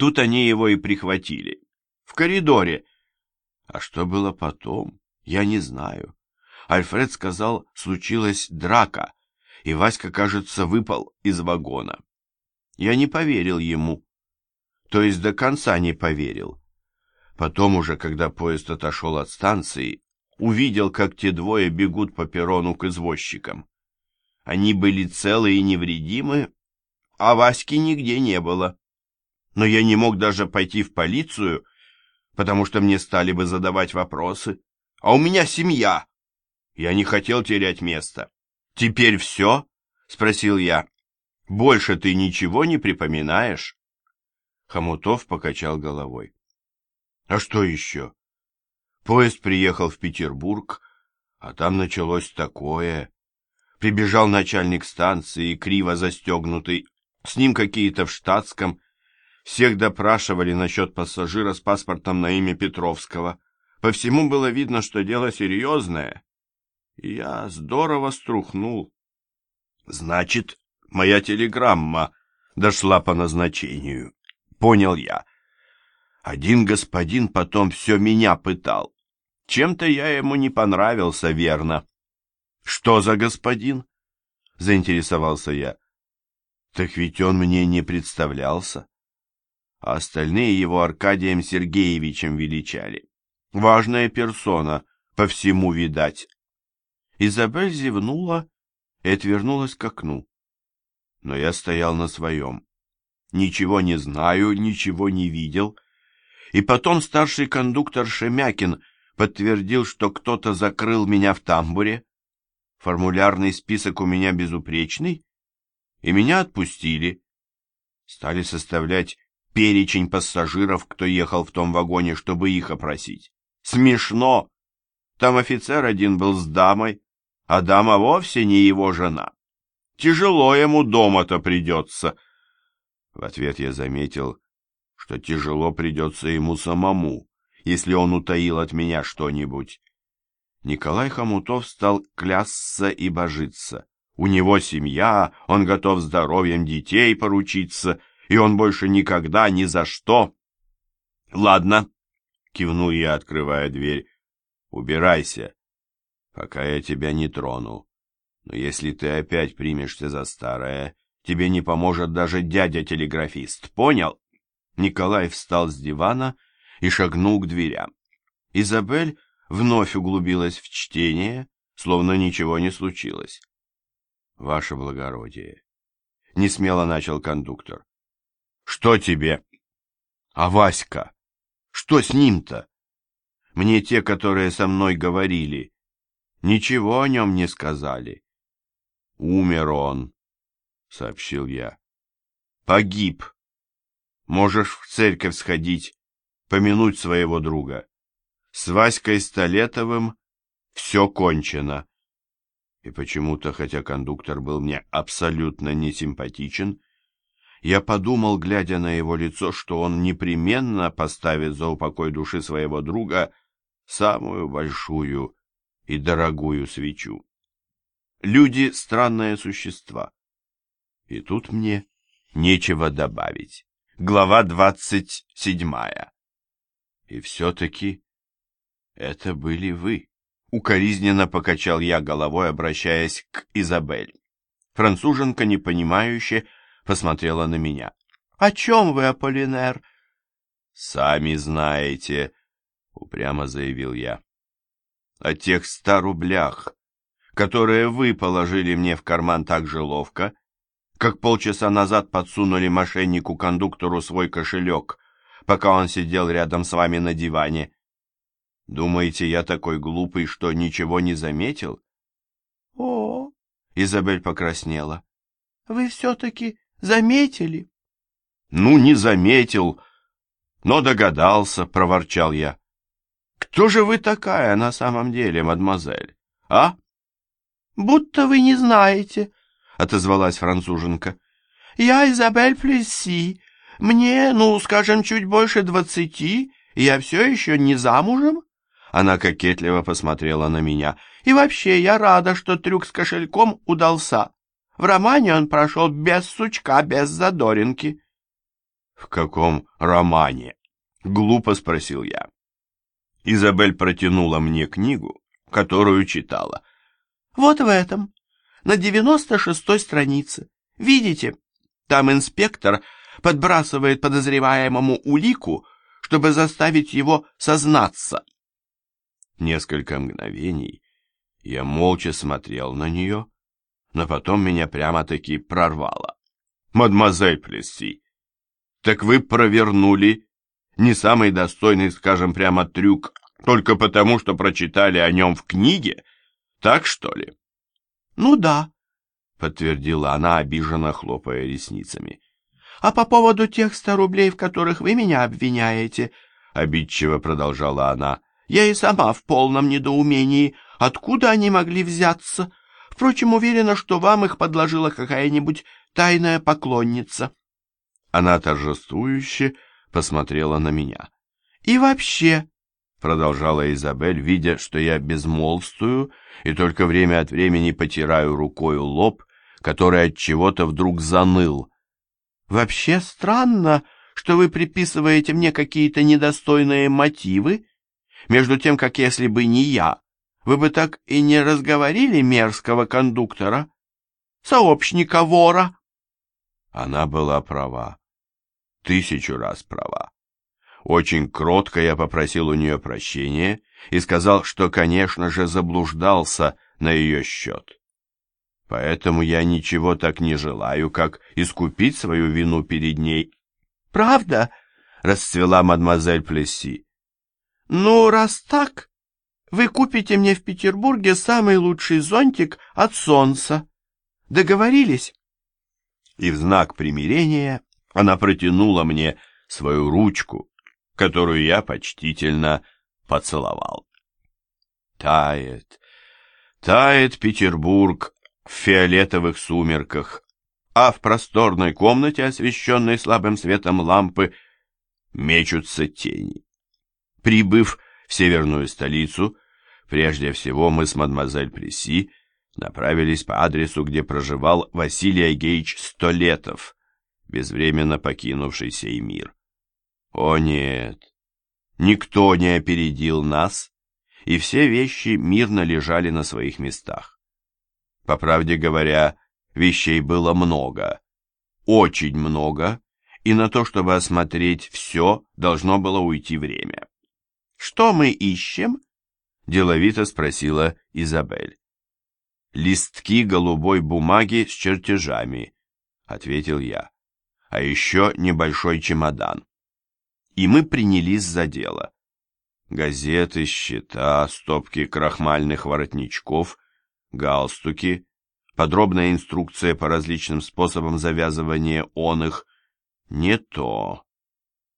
Тут они его и прихватили. В коридоре. А что было потом, я не знаю. Альфред сказал, случилась драка, и Васька, кажется, выпал из вагона. Я не поверил ему. То есть до конца не поверил. Потом уже, когда поезд отошел от станции, увидел, как те двое бегут по перрону к извозчикам. Они были целы и невредимы, а Васьки нигде не было. Но я не мог даже пойти в полицию, потому что мне стали бы задавать вопросы. А у меня семья. Я не хотел терять место. Теперь все? Спросил я. Больше ты ничего не припоминаешь? Хомутов покачал головой. А что еще? Поезд приехал в Петербург, а там началось такое. Прибежал начальник станции, криво застегнутый, с ним какие-то в штатском. Всех допрашивали насчет пассажира с паспортом на имя Петровского. По всему было видно, что дело серьезное. Я здорово струхнул. Значит, моя телеграмма дошла по назначению. Понял я. Один господин потом все меня пытал. Чем-то я ему не понравился, верно. Что за господин? Заинтересовался я. Так ведь он мне не представлялся. А остальные его Аркадием Сергеевичем величали. Важная персона, по всему видать. Изабель зевнула и отвернулась к окну. Но я стоял на своем. Ничего не знаю, ничего не видел. И потом старший кондуктор Шемякин подтвердил, что кто-то закрыл меня в тамбуре. Формулярный список у меня безупречный, и меня отпустили. Стали составлять перечень пассажиров, кто ехал в том вагоне, чтобы их опросить. Смешно! Там офицер один был с дамой, а дама вовсе не его жена. Тяжело ему дома-то придется. В ответ я заметил, что тяжело придется ему самому, если он утаил от меня что-нибудь. Николай Хомутов стал клясться и божиться. У него семья, он готов здоровьем детей поручиться, и он больше никогда ни за что. — Ладно, — кивнул я, открывая дверь, — убирайся, пока я тебя не трону. Но если ты опять примешься за старое, тебе не поможет даже дядя-телеграфист, понял? Николай встал с дивана и шагнул к дверям. Изабель вновь углубилась в чтение, словно ничего не случилось. «Ваше благородие!» — несмело начал кондуктор. «Что тебе?» «А Васька? Что с ним-то?» «Мне те, которые со мной говорили, ничего о нем не сказали». «Умер он», — сообщил я. «Погиб. Можешь в церковь сходить, помянуть своего друга. С Васькой Столетовым все кончено. И почему-то, хотя кондуктор был мне абсолютно несимпатичен, я подумал, глядя на его лицо, что он непременно поставит за упокой души своего друга самую большую и дорогую свечу. Люди — странные существа. И тут мне нечего добавить. Глава двадцать седьмая. И все-таки это были вы. Укоризненно покачал я головой, обращаясь к Изабель. Француженка, непонимающе, посмотрела на меня. — О чем вы, Аполлинер? — Сами знаете, — упрямо заявил я. — О тех ста рублях, которые вы положили мне в карман так же ловко, как полчаса назад подсунули мошеннику-кондуктору свой кошелек, пока он сидел рядом с вами на диване. Думаете, я такой глупый, что ничего не заметил? — О, — Изабель покраснела, — вы все-таки заметили? — Ну, не заметил, но догадался, — проворчал я. — Кто же вы такая на самом деле, мадемуазель, а? — Будто вы не знаете, — отозвалась француженка. — Я Изабель Плесси. Мне, ну, скажем, чуть больше двадцати, я все еще не замужем. Она кокетливо посмотрела на меня. «И вообще, я рада, что трюк с кошельком удался. В романе он прошел без сучка, без задоринки». В каком романе? Глупо спросил я. Изабель протянула мне книгу, которую читала. Вот в этом, на девяносто шестой странице. Видите, там инспектор подбрасывает подозреваемому улику, чтобы заставить его сознаться. Несколько мгновений я молча смотрел на нее, но потом меня прямо-таки прорвало. «Мадемуазель Плесси, так вы провернули не самый достойный, скажем прямо, трюк только потому, что прочитали о нем в книге? Так что ли?» «Ну да», — подтвердила она, обиженно хлопая ресницами. «А по поводу тех ста рублей, в которых вы меня обвиняете», — обидчиво продолжала она, — «я и сама в полном недоумении, откуда они могли взяться. Впрочем, уверена, что вам их подложила какая-нибудь тайная поклонница». Она торжествующе посмотрела на меня. «И вообще», — продолжала Изабель, видя, что я безмолвствую и только время от времени потираю рукою лоб, который от чего-то вдруг заныл. «Вообще странно, что вы приписываете мне какие-то недостойные мотивы, между тем, как если бы не я, вы бы так и не разговорили мерзкого кондуктора, сообщника вора». Она была права тысячу раз права. Очень кротко я попросил у нее прощения и сказал, что, конечно же, заблуждался на ее счет. Поэтому я ничего так не желаю, как искупить свою вину перед ней. «Правда?» — расцвела мадемуазель Плесси. «Ну, раз так, вы купите мне в Петербурге самый лучший зонтик от солнца. Договорились?» И в знак примирения она протянула мне свою ручку, которую я почтительно поцеловал. Тает, тает Петербург в фиолетовых сумерках, а в просторной комнате, освещенной слабым светом лампы, мечутся тени. Прибыв в северную столицу, прежде всего мы с мадемуазель Плеси направились по адресу, где проживал Василий Агеич Столетов, безвременно покинувший сей мир. О нет, никто не опередил нас, и все вещи мирно лежали на своих местах. По правде говоря, вещей было много, очень много, и на то, чтобы осмотреть все, должно было уйти время. «Что мы ищем?» — деловито спросила Изабель. «Листки голубой бумаги с чертежами», — ответил я а еще небольшой чемодан. И мы принялись за дело. Газеты, счета, стопки крахмальных воротничков, галстуки, подробная инструкция по различным способам завязывания он их. Не то.